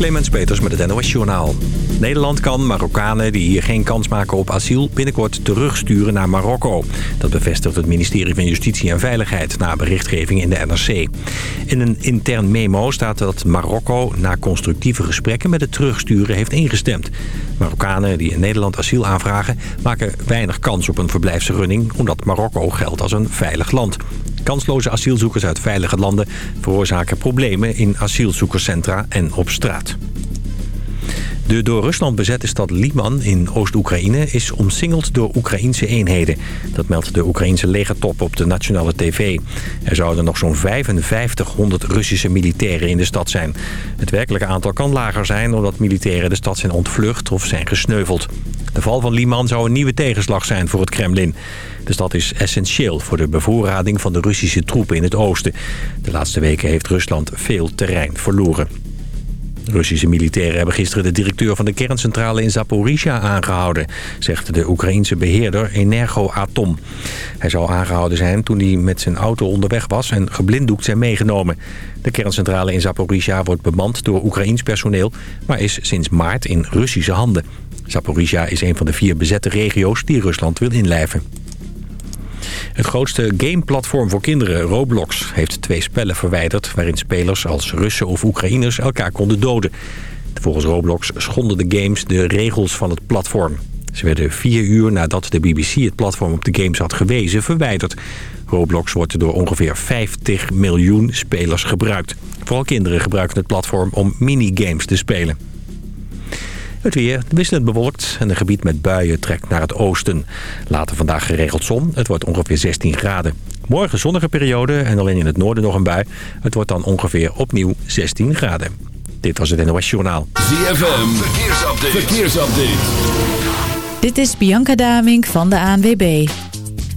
Clemens Peters met het NOS Journaal. Nederland kan Marokkanen die hier geen kans maken op asiel... binnenkort terugsturen naar Marokko. Dat bevestigt het ministerie van Justitie en Veiligheid... na berichtgeving in de NRC. In een intern memo staat dat Marokko na constructieve gesprekken... met het terugsturen heeft ingestemd. Marokkanen die in Nederland asiel aanvragen... maken weinig kans op een verblijfsvergunning... omdat Marokko geldt als een veilig land. Kansloze asielzoekers uit veilige landen veroorzaken problemen in asielzoekerscentra en op straat. De door Rusland bezette stad Liman in Oost-Oekraïne is omsingeld door Oekraïnse eenheden. Dat meldt de Oekraïnse legertop op de nationale tv. Er zouden nog zo'n 5500 Russische militairen in de stad zijn. Het werkelijke aantal kan lager zijn omdat militairen de stad zijn ontvlucht of zijn gesneuveld. De val van Liman zou een nieuwe tegenslag zijn voor het Kremlin. De stad is essentieel voor de bevoorrading van de Russische troepen in het oosten. De laatste weken heeft Rusland veel terrein verloren. Russische militairen hebben gisteren de directeur van de kerncentrale in Zaporizhia aangehouden, zegt de Oekraïense beheerder Energoatom. Hij zou aangehouden zijn toen hij met zijn auto onderweg was en geblinddoekt zijn meegenomen. De kerncentrale in Zaporizhia wordt bemand door Oekraïns personeel, maar is sinds maart in Russische handen. Zaporizhia is een van de vier bezette regio's die Rusland wil inlijven. Het grootste gameplatform voor kinderen, Roblox, heeft twee spellen verwijderd... waarin spelers als Russen of Oekraïners elkaar konden doden. Volgens Roblox schonden de games de regels van het platform. Ze werden vier uur nadat de BBC het platform op de games had gewezen verwijderd. Roblox wordt door ongeveer 50 miljoen spelers gebruikt. Vooral kinderen gebruiken het platform om minigames te spelen. Het weer wisselend bewolkt en een gebied met buien trekt naar het oosten. Later vandaag geregeld zon. Het wordt ongeveer 16 graden. Morgen zonnige periode en alleen in het noorden nog een bui. Het wordt dan ongeveer opnieuw 16 graden. Dit was het NOS Journaal. ZFM, verkeersupdate. verkeersupdate. Dit is Bianca Damink van de ANWB.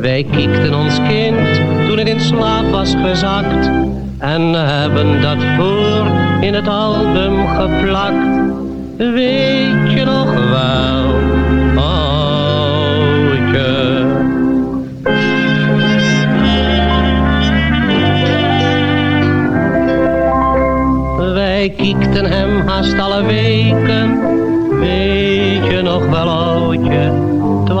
wij kiekten ons kind toen het in slaap was gezakt. En hebben dat voor in het album geplakt. Weet je nog wel, oudje. Wij kiekten hem haast alle weken,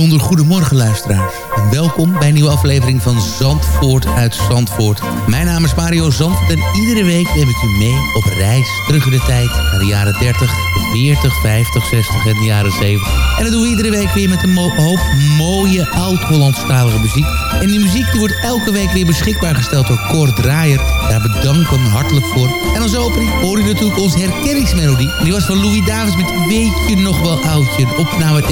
Bijzonder goedemorgen luisteraars. En welkom bij een nieuwe aflevering van Zandvoort uit Zandvoort. Mijn naam is Mario Zandvoort en iedere week neem ik u mee op reis terug in de tijd naar de jaren 30, 40, 50, 60 en de jaren 70. En dat doen we iedere week weer met een hoop mooie oud-Hollandstalige muziek. En die muziek die wordt elke week weer beschikbaar gesteld door Cor Draaier. Daar bedanken we hartelijk voor. En als opening hoor je natuurlijk onze herkenningsmelodie. Die was van Louis Davids met Weet je nog wel oudje? Opname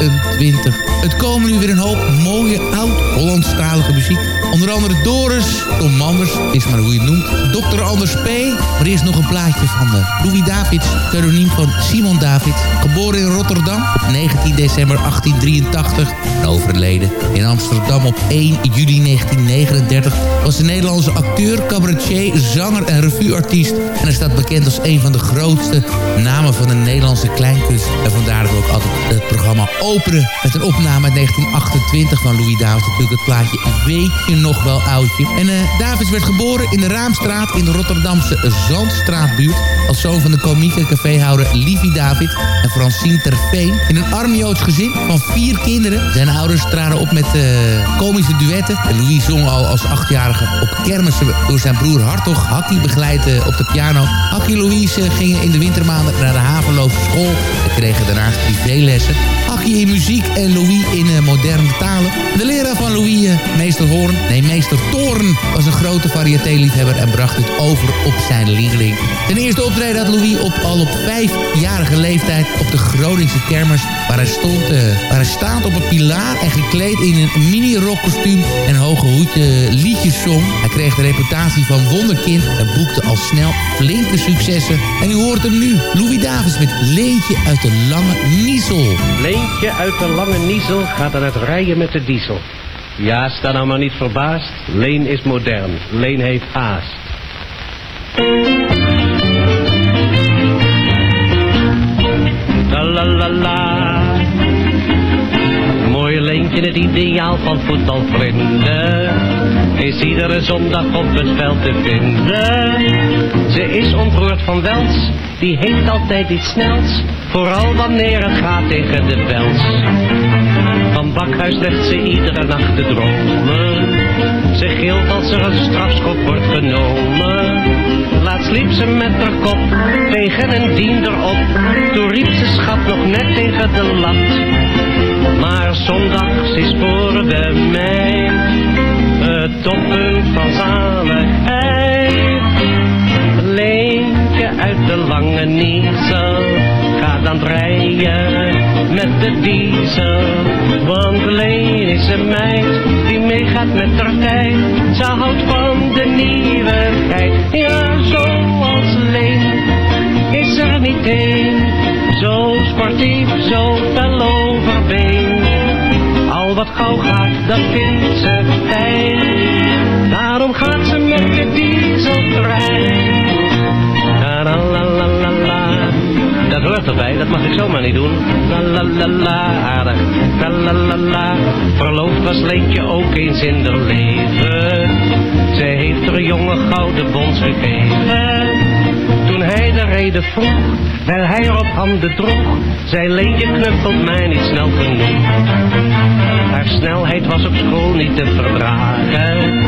1928. Het komen nu weer een hoop mooie oud-Hollandstalige muziek. Onder andere Doris, Tom Manders, is maar hoe je het noemt. Dr. Anders P. Maar eerst nog een plaatje van eh, Louis Davids, pseudoniem van Simon David. Geboren in Rotterdam op 19 december 1883 en overleden in Amsterdam op 1 juli 1939... was een Nederlandse acteur, cabaretier, zanger en revueartiest. En hij staat bekend als een van de grootste namen van de Nederlandse kleinkunst. En vandaar dat ook altijd het programma openen met een opname uit 1928 van Louis Davids. Natuurlijk het plaatje Weet je nog wel oudje. En eh Davids werd geboren in de Raamstraat in de Rotterdamse Zandstraatbuurt. Als zoon van de komieke caféhouder Livie David en Francine Terveen. In een arm Joods gezin van vier kinderen. Zijn ouders traden op met eh, komische duetten. En Louis zong al als achtjarige op kermissen door zijn broer Hartog. Hakkie begeleid eh, op de piano. Hakkie en Louise gingen in de wintermaanden naar de haveloze school. En kregen daarnaast privélessen. Hakkie in muziek en Louis in eh, moderne talen. De leraar van Louis, eh, meester Hoorn, nee meester Toorn, was een grote variété-liefhebber en bracht het over op zijn leerling. Ten eerste optreden had Louis op, al op vijfjarige leeftijd op de Groningse kermis, waar hij, stond, eh, waar hij staand op een pilaar en gekleed in een mini-rockkostuum en hoge hoed eh, liedjes zong. Hij kreeg de reputatie van wonderkind en boekte al snel flinke successen. En u hoort hem nu, Louis Davids met Leentje uit de Lange Niesel. Leentje uit de lange niezel gaat aan het rijden met de diesel. Ja, sta nou maar niet verbaasd. Leen is modern. Leen heeft haast. La la la Leentje, het ideaal van voetbalvrienden. Is iedere zondag op het veld te vinden. Ze is ontroerd van wels, die heeft altijd iets snels. Vooral wanneer het gaat tegen de bels. Van Bakhuis legt ze iedere nacht te dromen. Ze gilt als er een strafschop wordt genomen. Laatst liep ze met haar kop tegen een diender op. Toen riep ze schat nog net tegen de lat. Maar zondags is voor de mij het toppunt van zaligheid. Leentje uit de lange niezel gaat aan het rijden met de diesel. Want Leen is een meid die meegaat met haar tijd. Ze houdt van de nieuwigheid. Ja, zoals Leen is er niet één. Zo sportief, zo fel overbeen. Al wat gauw gaat, dat vindt ze Hoort erbij, dat mag ik zomaar niet doen. La aardig. La. Verloofd was Leentje ook eens in haar leven. Zij heeft haar jonge gouden bons gegeven. Toen hij de reden vroeg, wel hij er op handen droeg, zei Leentje knuffelt mij niet snel genoeg. Haar snelheid was op school niet te verdragen.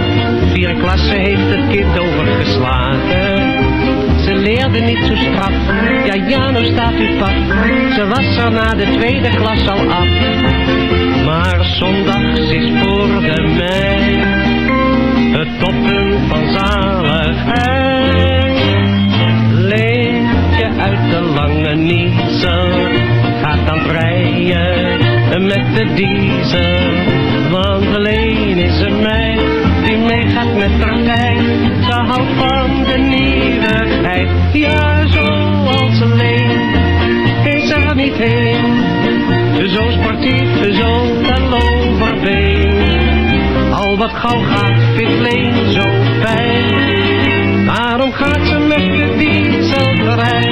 Vier klasse heeft het kind overgeslagen. Leerde niet zo straf, ja ja, nou staat u pap. Ze was er na de tweede klas al af. Maar zondags is voor de mij het toppunt van zaligheid. Leentje uit de lange niezel gaat aan het rijden met de diesel. Want Leen is een meid met haar tijd. Ze houdt van de nieuwigheid, ja zoals Leen is er niet heen. Zo sportief, zo fel overbeen. Al wat gauw gaat, vindt Leen zo fijn. Daarom gaat ze met de dieseltrein.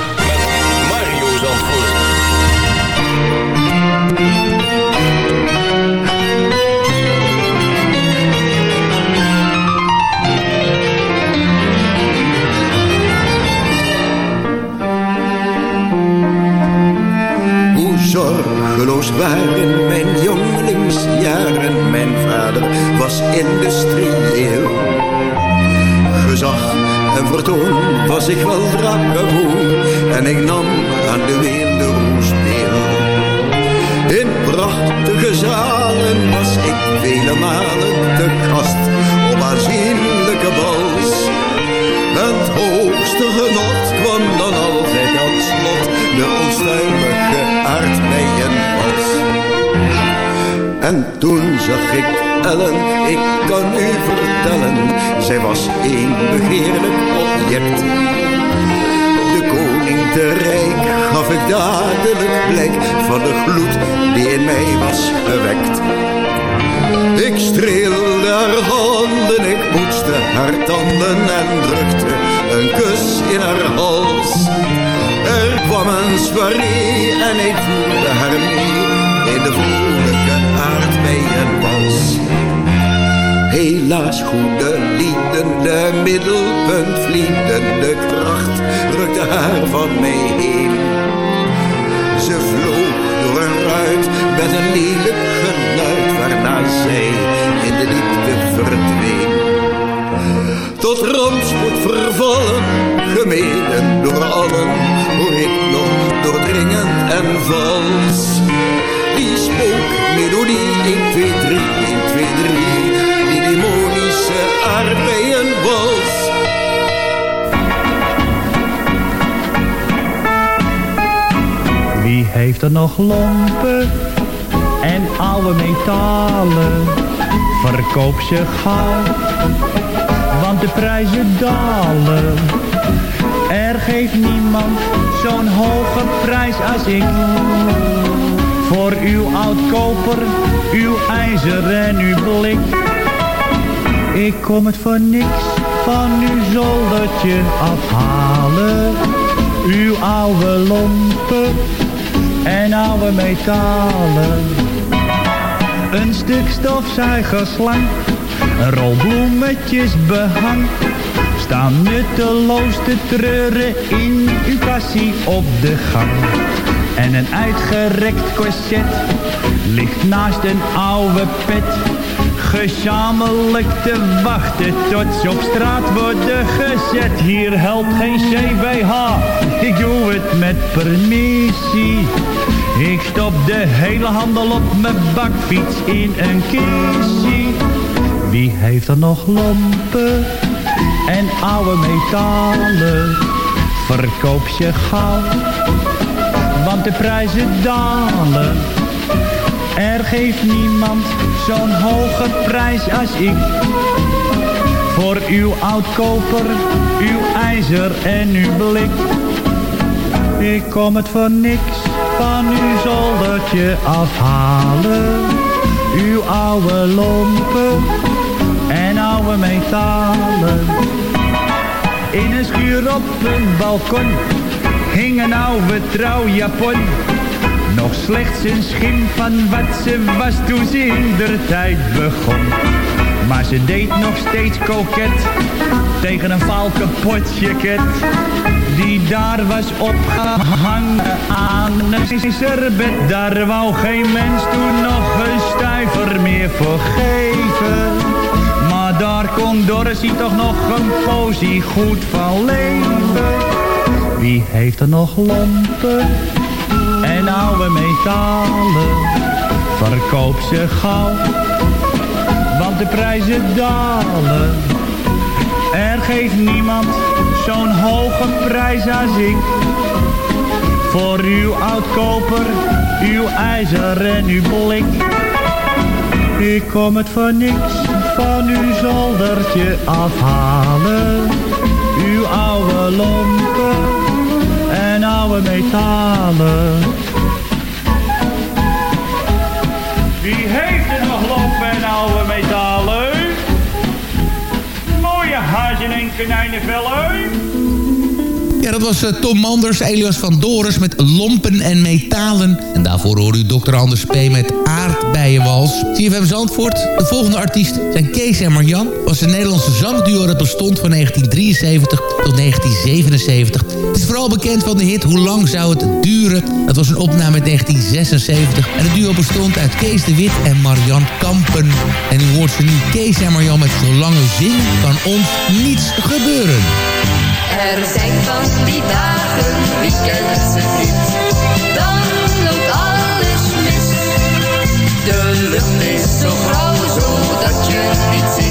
zorgeloos waren mijn jongelingsjaren. Mijn vader was industrieel. Gezag en vertoon was ik wel gewoon. En ik nam aan de weelde deel. In prachtige zalen was ik vele malen te gast. Op aanzienlijke bals. Het hoogste genot kwam dan altijd aan slot, de onstuimige aardbeienwas. En toen zag ik Ellen, ik kan u vertellen, zij was één begeerlijk object. De koning te rijk gaf ik dadelijk blijk van de gloed die in mij was gewekt. Ik streelde haar handen, ik poetste haar tanden en drukte een kus in haar hals. Er kwam een soirée en ik voerde haar mee in de mij het meien. Helaas goede lieden, de middelpunt vliedende kracht rukte haar van mij heen. Ze vloog door een ruit met een lelijk geluid, waarna zij in de diepte verdween. Tot rampspoed vervallen, gemeden door allen, hoe ik nog doordringend en vals. Die spookmelodie 1, 2, 3, 1, 2, 3, die demonische aardbeienwals. Wie heeft er nog lompen en oude metalen? Verkoop ze gauw, want de prijzen dalen. Er geeft niemand zo'n hoge prijs als ik. Voor uw oud koper, uw ijzer en uw blik. Ik kom het voor niks van uw zoldertje afhalen. Uw oude lompen en oude metalen. Een stuk stofzuigerslang, een rol bloemetjes behang. Staan nutteloos te treuren in uw kassie op de gang. En een uitgerekt corset ligt naast een oude pet. Gezamenlijk te wachten tot ze op straat worden gezet. Hier helpt geen CBH, ik doe het met permissie. Ik stop de hele handel op mijn bakfiets in een kistje. Wie heeft er nog lompen en oude metalen? Verkoop ze gauw, want de prijzen dalen. Er geeft niemand zo'n hoge prijs als ik. Voor uw oudkoper, uw ijzer en uw blik. Ik kom het voor niks van uw zoldertje afhalen. Uw oude lompen en oude metalen. In een schuur op een balkon hing een oude trouwjapon. Nog slechts een schim van wat ze was toen ze in der tijd begon. Maar ze deed nog steeds koket tegen een jacket. Die daar was opgehangen aan een ijzerbed. Daar wou geen mens toen nog een stuiver meer voor geven. Maar daar kon Dorothy toch nog een posie goed van leven. Wie heeft er nog lompen en oude metalen? Verkoop ze gauw, want de prijzen dalen. Er geeft niemand zo'n hoge prijs als ik. Voor uw oudkoper, uw ijzer en uw blik. Ik kom het voor niks van uw zoldertje afhalen. Uw oude lompen oude metalen. Wie heeft er nog lompen en oude metalen? Mooie hazen en konijnenvellen. Dat was eh, Tom Manders, Elias van Doris met Lompen en Metalen. En daarvoor hoorde u Dr. Anders P. met Aardbeienwals. CFM Zandvoort. De volgende artiest zijn Kees en Marjan. was een Nederlandse zangduo dat bestond van 1973 tot 1977. Het is vooral bekend van de hit Hoe lang zou het duren? Dat was een opname uit 1976. En het duo bestond uit Kees de Wit en Marjan Kampen. En u hoort ze nu Kees en Marjan met Zolang we zingen kan ons niets gebeuren. Er zijn van die dagen, wie kent ze niet? Dan loopt alles mis. De lucht is zo grauw, zodat je niet ziet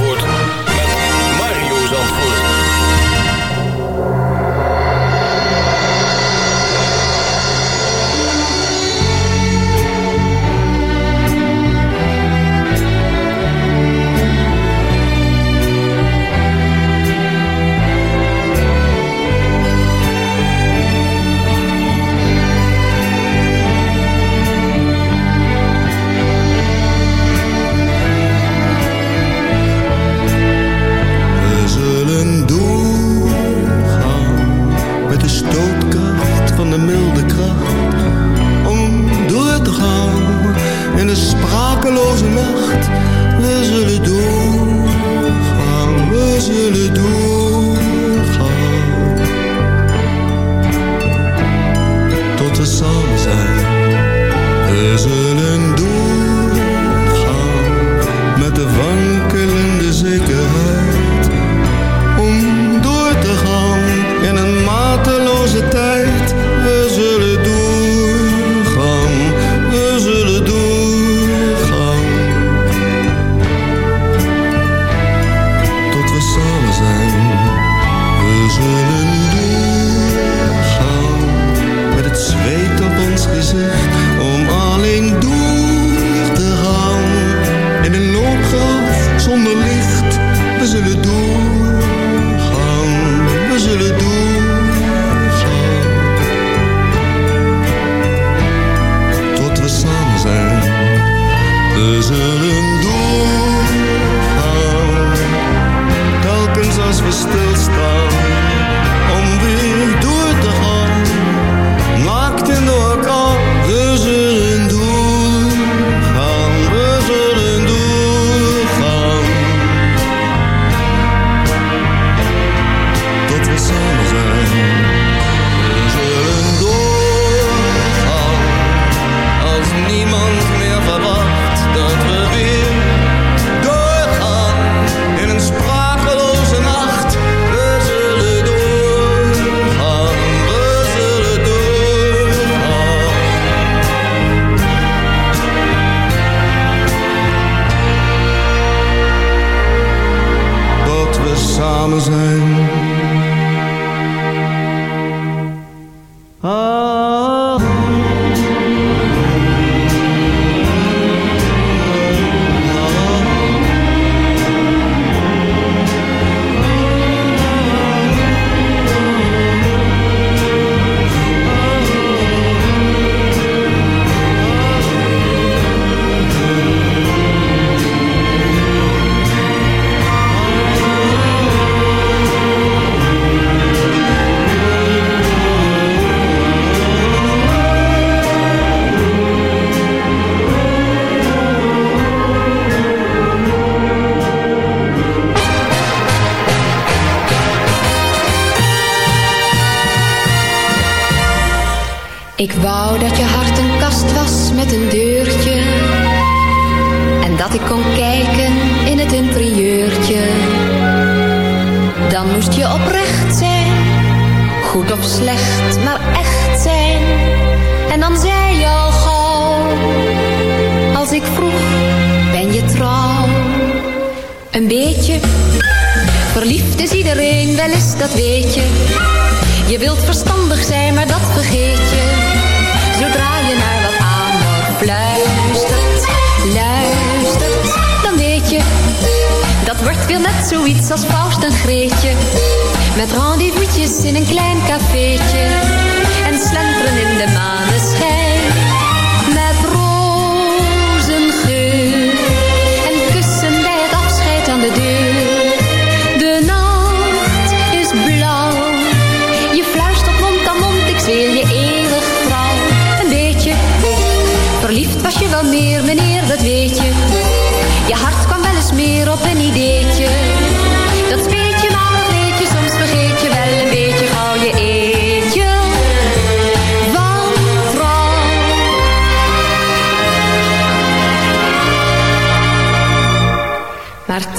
de milde kracht. Om door te gaan in de sprakeloze nacht. We zullen doorgaan, we zullen doorgaan. Tot we samen zijn. We zullen doorgaan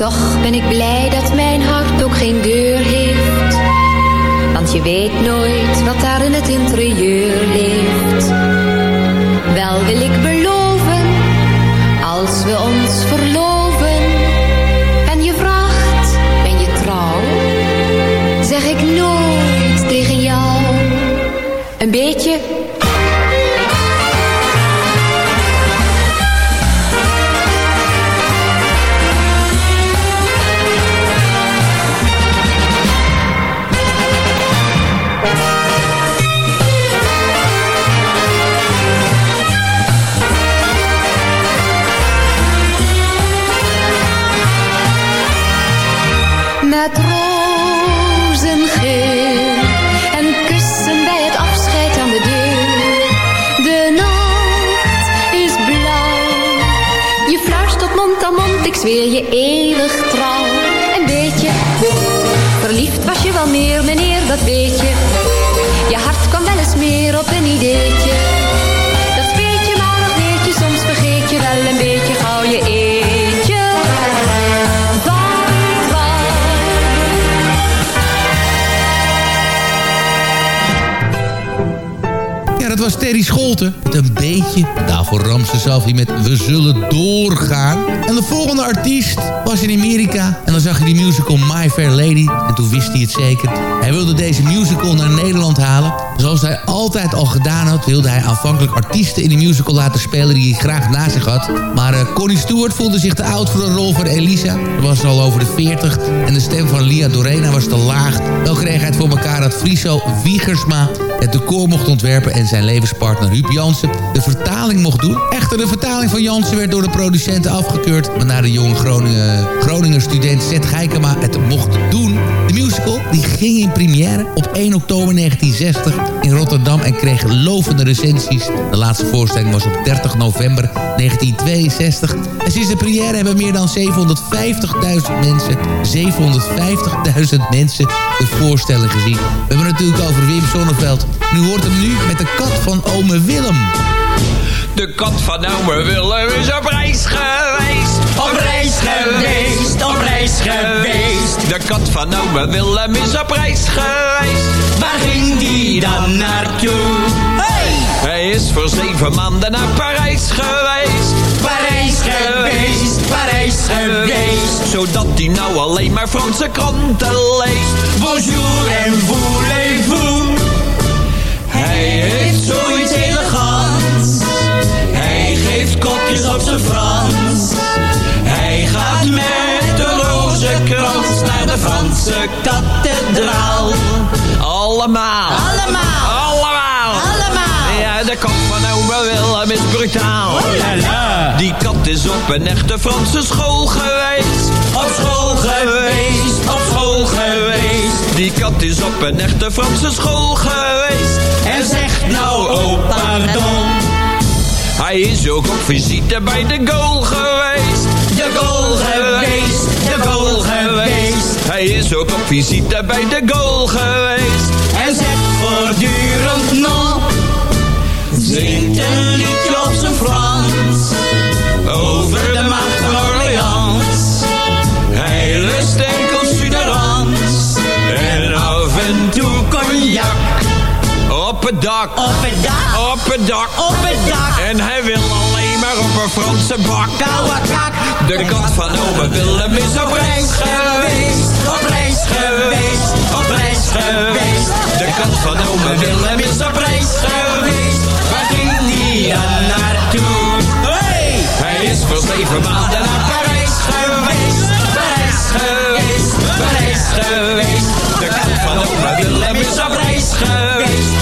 toch ben ik blij dat mijn hart ook geen deur heeft. Want je weet nooit wat daar in het interieur was Terry Scholten. Met een beetje. Daarvoor Ramse Salvi met We Zullen Doorgaan. En de volgende artiest was in Amerika. En dan zag je die musical My Fair Lady. En toen wist hij het zeker. Hij wilde deze musical naar Nederland halen. Zoals hij altijd al gedaan had... wilde hij aanvankelijk artiesten in de musical laten spelen... die hij graag naast zich had. Maar uh, Connie Stewart voelde zich te oud voor de rol van Elisa. Ze was al over de 40. En de stem van Lia Dorena was te laag. Wel kreeg hij het voor elkaar dat Friso Wiegersma het decor mocht ontwerpen en zijn levenspartner Huub Jansen de vertaling mocht doen. Echter, de vertaling van Jansen werd door de producenten afgekeurd... waarna de jonge Groningen, Groninger student Zet Geikema het mocht doen. De musical die ging in première op 1 oktober 1960 in Rotterdam... en kreeg lovende recensies. De laatste voorstelling was op 30 november 1962. En sinds de première hebben meer dan 750.000 mensen... 750.000 mensen de voorstelling gezien. We hebben het natuurlijk over Wim Sonneveld... Nu hoort hem nu met de kat van ome Willem. De kat van ome Willem is op reis geweest. Op reis geweest, op reis geweest. De kat van ome Willem is op reis geweest. Waar ging die dan naartoe? Hey! Hij is voor zeven maanden naar Parijs geweest. Parijs geweest, Parijs geweest. Zodat hij nou alleen maar Franse kranten leest. Bonjour en voulez-vous. Hij heeft zoiets elegants. Hij geeft kopjes op zijn Frans. Hij gaat met rozenkrans naar de Franse kathedraal. Allemaal. Allemaal. Allemaal. Allemaal. Ja, de kat van ome Willem is brutaal. Oh la la. Die kat is op een echte Franse school geweest. Op school geweest, op school geweest. Die kat is op een echte Franse school geweest. En zegt nou, oh pardon. Hij is ook op visite bij de goal geweest. De goal geweest, de goal geweest. Hij is ook op visite bij de goal geweest. En zegt voortdurend nog. Zingt een liedje op zijn Frans. Over de macht van Orleans. Hij lust enkel suderans. En af en toe cognac. Op het dak. Op het dak. Op het dak. Op het dak. En hij Franse bak. Kak. De kat van ome Willem is op reis geweest. Op reis geweest. Op reis geweest. De kat van ome Willem is op reis geweest. Waar ging die dan naartoe? Hey! Hij is voor zeven maanden naar Parijs geweest. Parijs geweest. Parijs geweest. De kat van ome Willem is op reis geweest.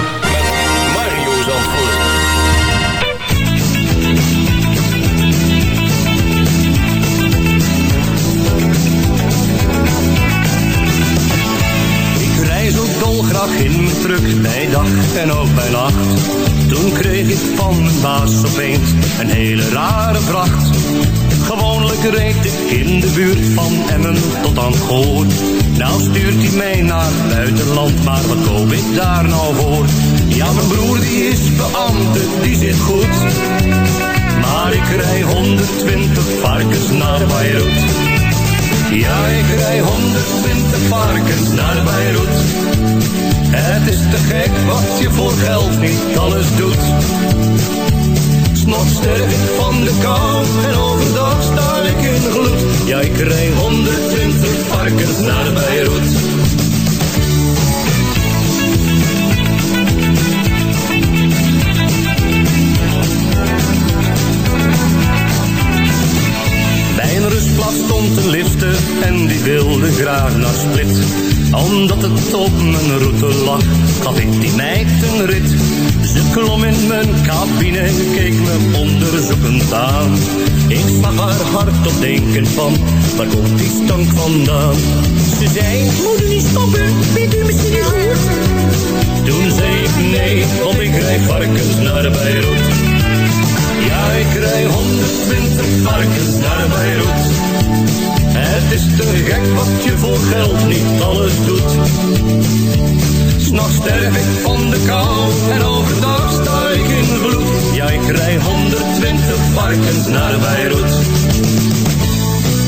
rij zo dolgraag in mijn truck bij dag en ook bij nacht. Toen kreeg ik van mijn baas opeens een hele rare vracht. Gewoonlijk reed ik in de buurt van Emmen tot aan Goor. Nou stuurt hij mij naar het buitenland, maar wat koop ik daar nou voor? Ja, mijn broer die is beambte, die zit goed. Maar ik rij 120 varkens naar Beirut. Ja, ik rij 120 varkens naar Beirut. Het is te gek wat je voor geld niet alles doet. S'nachts sterf ik van de kou en overdag sta ik in gloed. Ja, ik rij 120 varkens naar Beirut. Stond een lifte en die wilde graag naar Split. Omdat het op mijn route lag, gaf ik die meid een rit. Ze klom in mijn cabine en keek me onderzoekend aan. Ik zag haar hardop denken van, waar komt die stank vandaan? Ze zei, moet u niet stoppen, weet u misschien niet goed? Toen zei ik nee, want ik rijd varkens naar Beirut. Ja, ik rij 120 varkens naar Beirut. Het is te gek wat je voor geld niet alles doet. S'nachts sterf ik van de kou en overdag sta ik in bloed. Ja, ik rij 120 varkens naar Beirut.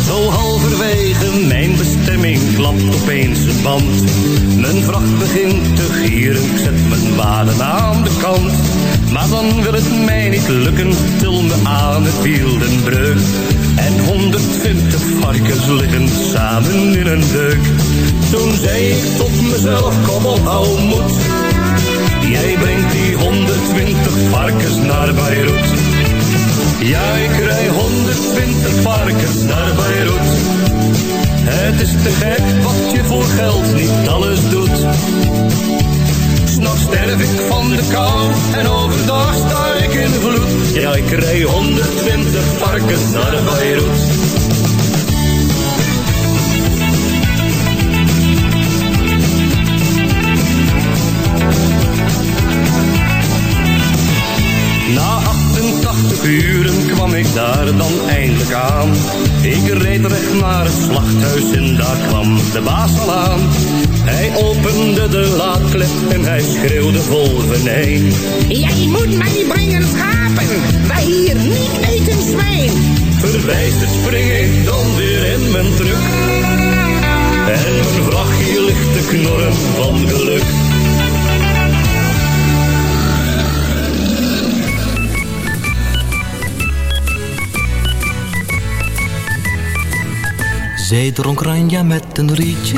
Zo halverwege mijn bestemming klapt opeens een band. Mijn vracht begint te gieren, ik zet mijn wagen aan de kant. Maar dan wil het mij niet lukken, til me aan het breuk. En 120 varkens liggen samen in een deuk. Toen zei ik tot mezelf, kom op, hou moed. Jij brengt die 120 varkens naar Beirut. Ja, ik rij 120 varkens naar Beirut. Het is te gek wat je voor geld niet alles doet. S'nachts sterf ik van de kou en overdag sta ik in gloed. Ja, ik rij 120 varkens naar Beirut. Na 88 uren kwam ik daar dan eindelijk aan. Ik reed recht naar het slachthuis en daar kwam de baas al aan. Hij opende de laadklep en hij schreeuwde vol venijn. Jij moet mij brengen schapen, wij hier niet eten zwijn. Verwijzen spring ik dan weer in mijn truck. En mijn vrachtje ligt te knorren van geluk. Zij dronk ranja met een rietje,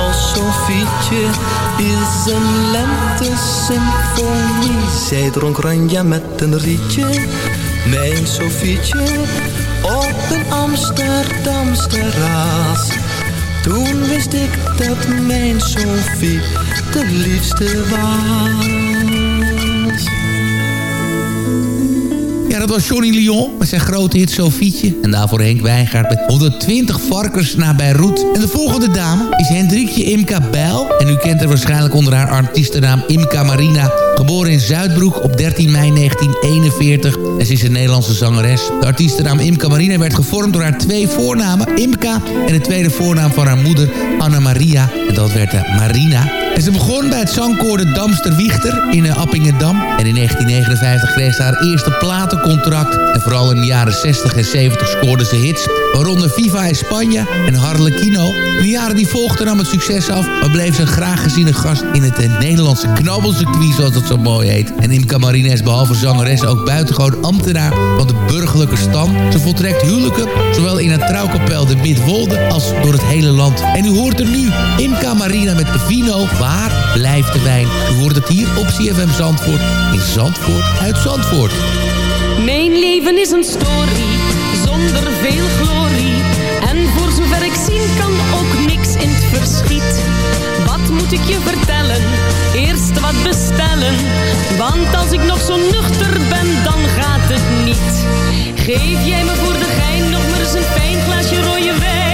Sofietje is een lente-symfonie. Zij dronk ranja met een rietje, mijn Sofietje, op een Amsterdams terras. Toen wist ik dat mijn Sofie de liefste was. Dat was Johnny Lyon met zijn grote hit Sofietje. En daarvoor Henk Wijngaard met 120 varkens naar Beirut. En de volgende dame is Hendrikje Imka Bijl. En u kent haar waarschijnlijk onder haar artiestennaam Imka Marina. Geboren in Zuidbroek op 13 mei 1941. En ze is een Nederlandse zangeres. De artiestennaam Imka Marina werd gevormd door haar twee voornamen. Imka en de tweede voornaam van haar moeder Anna Maria. En dat werd Marina. En ze begon bij het zangkoor de Damster Wichter in uh, Appingedam. En in 1959 kreeg ze haar eerste platencontract. En vooral in de jaren 60 en 70 scoorde ze hits. Waaronder Viva España en Harlequino. In de jaren die volgden nam het succes af. Maar bleef ze een graag geziene gast in het uh, Nederlandse knabbelcircuit zoals het zo mooi heet. En Imca is behalve zangeres ook buitengewoon ambtenaar van de burgerlijke stand. Ze voltrekt huwelijken, zowel in het trouwkapel de Midwolde als door het hele land. En u hoort er nu Imca Marina met Vino Waar blijft de wijn? U hoort het hier op CFM Zandvoort. In Zandvoort uit Zandvoort. Mijn leven is een story, zonder veel glorie. En voor zover ik zien kan ook niks in het verschiet. Wat moet ik je vertellen? Eerst wat bestellen. Want als ik nog zo nuchter ben, dan gaat het niet. Geef jij me voor de gein nog maar eens een fijn glaasje rode wijn.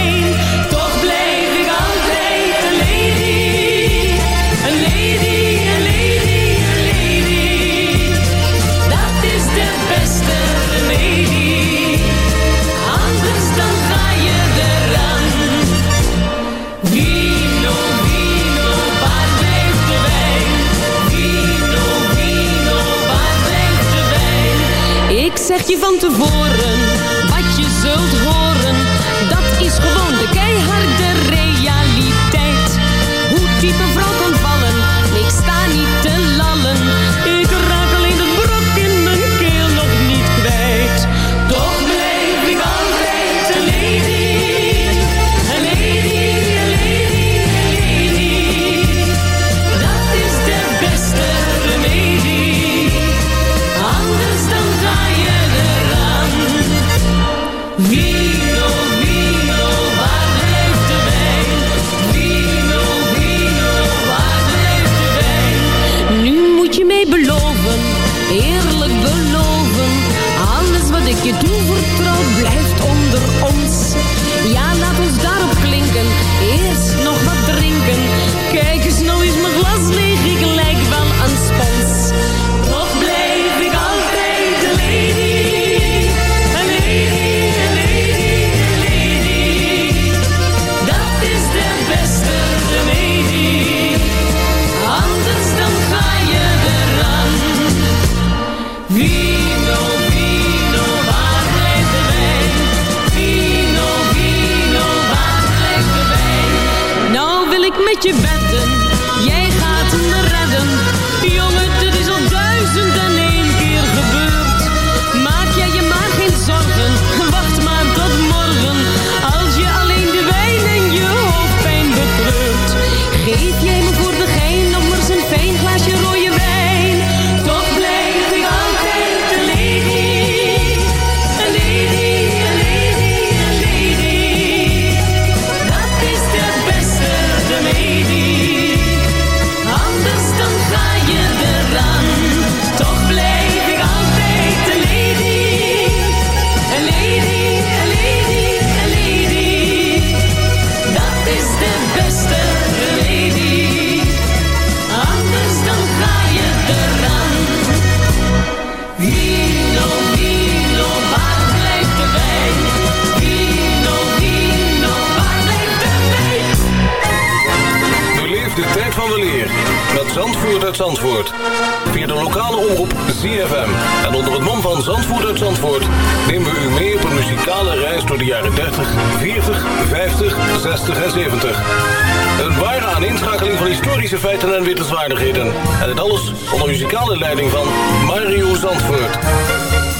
Zeg je van tevoren, jaren 30, 40, 50, 60 en 70. Een ware aaninschakeling van historische feiten en wittelswaardigheden. En het alles onder muzikale leiding van Mario Zandvoort.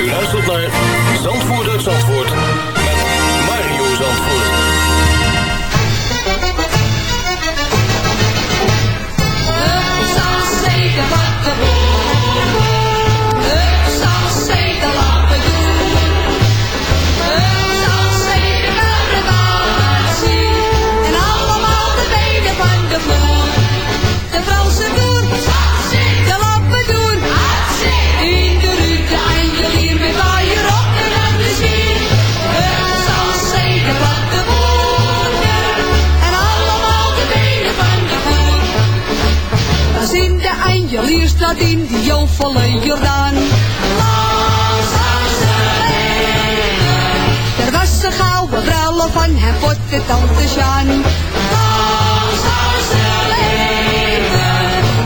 U luistert naar Zandvoort uit Zandvoort met Mario Zandvoort. Het zal zeker wat te doen. Het zal zeker wat te doen. Het zal zeker naar de zien. En allemaal de benen van de vloer. De Franse boer, de Angelier staat in die jovolle Jordaan. Er was een gouden brullen van hem voor de tante Sjaan.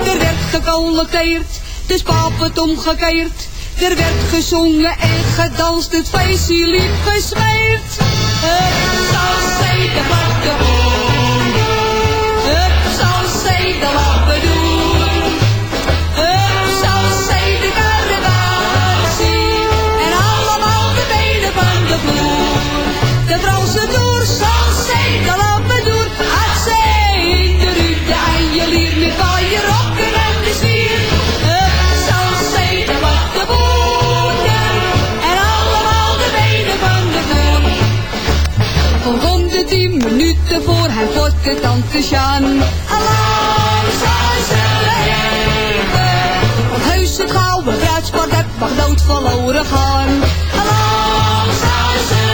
Er werd gecollecteerd, dus pap het omgekeerd. Er werd gezongen en gedanst, het feestje liep gesmeerd. Het de tante Sjaan. Alarm ze. Want heus het gouden bruidsport heb mag dood verloren gaan. Alarm zal ze.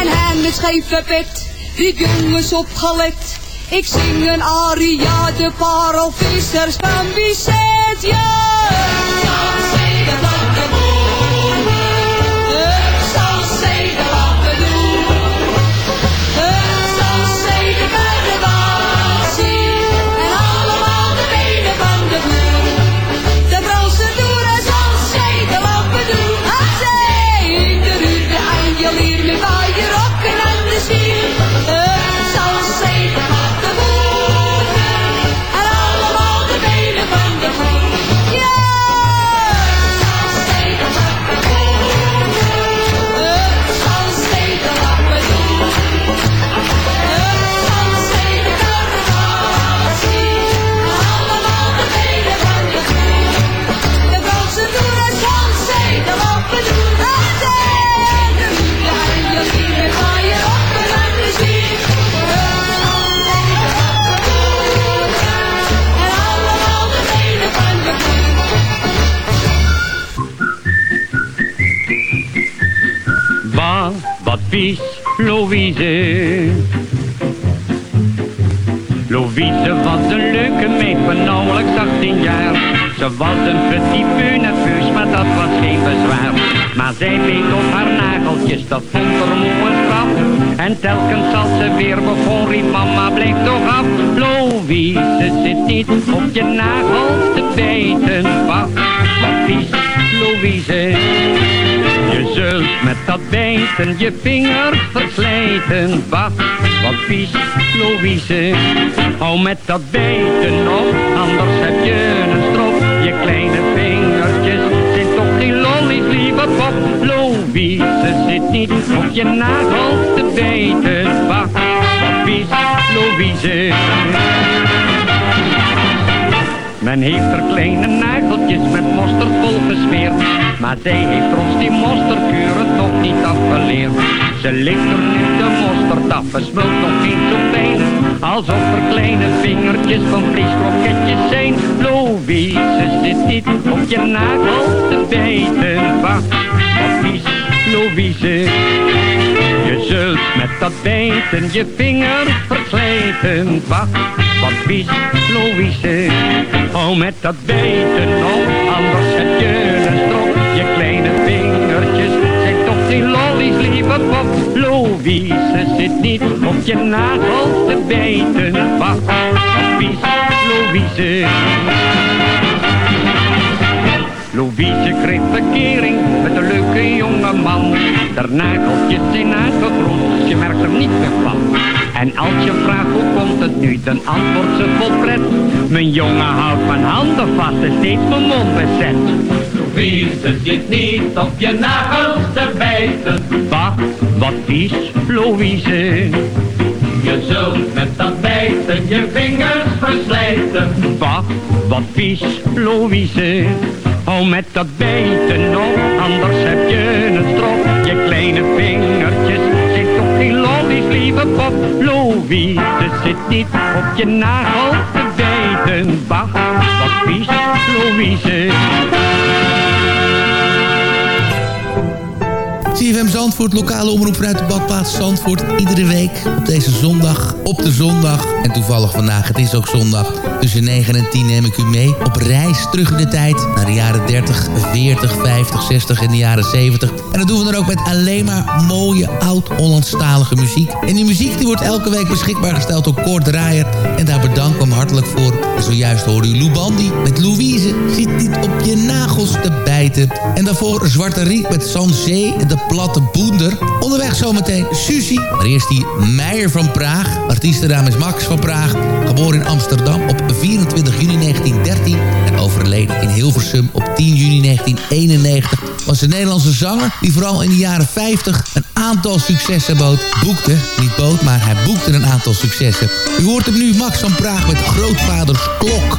En hij met scheve pet, die jongens opgelet. Ik zing een aria, de parelvissers van het Louise. Louise was een leuke meid van nauwelijks 18 jaar. Ze was een petit peu nerveus, maar dat was geen bezwaar. Maar zij beet op haar nageltjes, dat vond haar moe een straf. En telkens als ze weer begon, riep mama, blijf toch af. Louise, zit niet op je nagels te bijten. Bah, wat vies, Louise. Met dat bijten je vinger verslijten. Wacht, wat vies, Louise. Hou met dat bijten op, anders heb je een strop. Je kleine vingertjes zijn toch geen lollies, lieve pop. Louise zit niet op je nagels te bijten. Wacht, wat vies, Louise. Men heeft er kleine met mosterd vol gesmeerd. Maar zij heeft ons die mosterdkuren toch niet afgeleerd. Ze ligt er nu de mosterd af, het smult nog niet zo fijn. Alsof er kleine vingertjes van vleeskroketjes zijn. Louise zit niet op je nagel te bijten. Wacht, is Louise? Je zult met dat bijten je vinger verslijten. Wacht, wat vies Louise? Hou met dat bijten op, anders heb je een strop. Je kleine vingertjes zijn toch die lollies, lieve pop. Louise zit niet op je nagel te bijten. Wat vies Louise? Louise kreeg verkering met een leuke jonge man. Der nageltjes zijn uitgegroeid, je merkt er niet meer van. En als je vraagt hoe komt het nu, dan antwoordt ze vol pret. Mijn jongen houdt mijn handen vast en steeds mijn mond bezet. Louise zit niet op je nagels te bijten. Wacht, wat vies, Louise. Je zult met dat je vingers verslijten. Wacht, wat vies, Louise. Hou met dat bijten op, anders heb je een strop. Je kleine vingertjes zijn toch die lollies, lieve pop. Louise zit niet op je nagel te bijten. Wacht, wat vies, Louise. CFM Zandvoort, lokale omroep vanuit de badplaats Zandvoort. Iedere week op deze zondag, op de zondag. En toevallig vandaag, het is ook zondag. Tussen 9 en 10 neem ik u mee op reis terug in de tijd. Naar de jaren 30, 40, 50, 60 en de jaren 70. En dat doen we dan ook met alleen maar mooie oud-Hollandstalige muziek. En die muziek die wordt elke week beschikbaar gesteld door Kort Draaier. En daar bedank ik hem hartelijk voor. Zojuist hoorde u Lou met Louise. Zit niet op je nagels te bijten. En daarvoor Zwarte Riek met Sanzee de platte boender. Onderweg zometeen Suzy. Maar eerst die Meijer van Praag. Artiestennaam is Max van Praag. Geboren in Amsterdam op 24 juni 1913. En overleden in Hilversum op 10 juni 1991. Was een Nederlandse zanger die vooral in de jaren 50 een aantal successen bood. Boekte, niet bood, maar hij boekte een aantal successen. U hoort hem nu Max van Praag met Grootvaders Klok.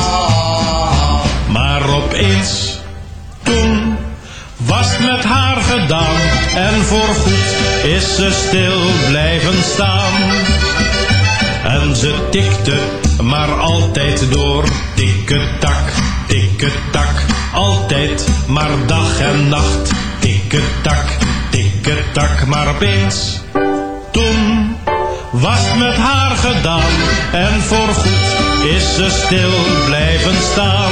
Opeens, toen, was met haar gedaan, en voorgoed is ze stil blijven staan. En ze tikte maar altijd door, tikketak, tikketak, altijd maar dag en nacht, tikketak, tikketak, maar opeens, toen was met haar gedaan. En voorgoed is ze stil blijven staan.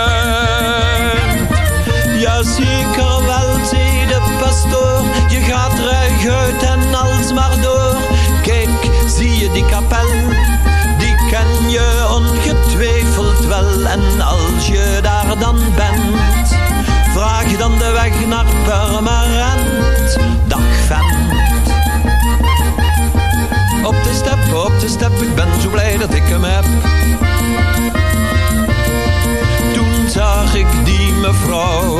Zeker wel, zei de pastoor. Je gaat uit en alsmaar door. Kijk, zie je die kapel? Die ken je ongetwijfeld wel. En als je daar dan bent, vraag dan de weg naar Purmerend. Dag vent. Op de step, op de step, ik ben zo blij dat ik hem heb. Zag ik die mevrouw,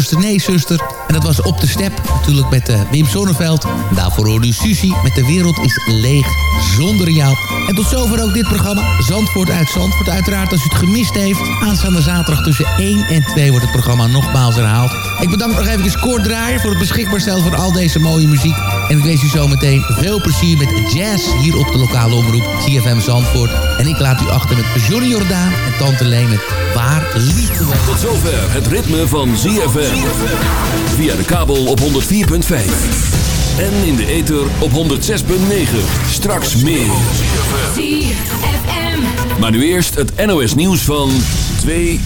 Zuster, nee, zuster. En dat was Op de Step, natuurlijk met uh, Wim Sonneveld. Daarvoor hoorde u Susie met De Wereld is Leeg Zonder Jou. En tot zover ook dit programma. Zandvoort uit Zandvoort. Uiteraard als u het gemist heeft. Aanstaande zaterdag tussen 1 en 2 wordt het programma nogmaals herhaald. Ik bedank nog even Kort Draaier voor het beschikbaar stellen van al deze mooie muziek. En ik wens u zometeen veel plezier met jazz hier op de lokale omroep CFM Zandvoort. En ik laat u achter met Johnny Jordaan en Tante Leen met Waar Liefde Tot zover het ritme van ZFM. Via de kabel op 104.5. En in de ether op 106.9. Straks meer. Maar nu eerst het NOS nieuws van 2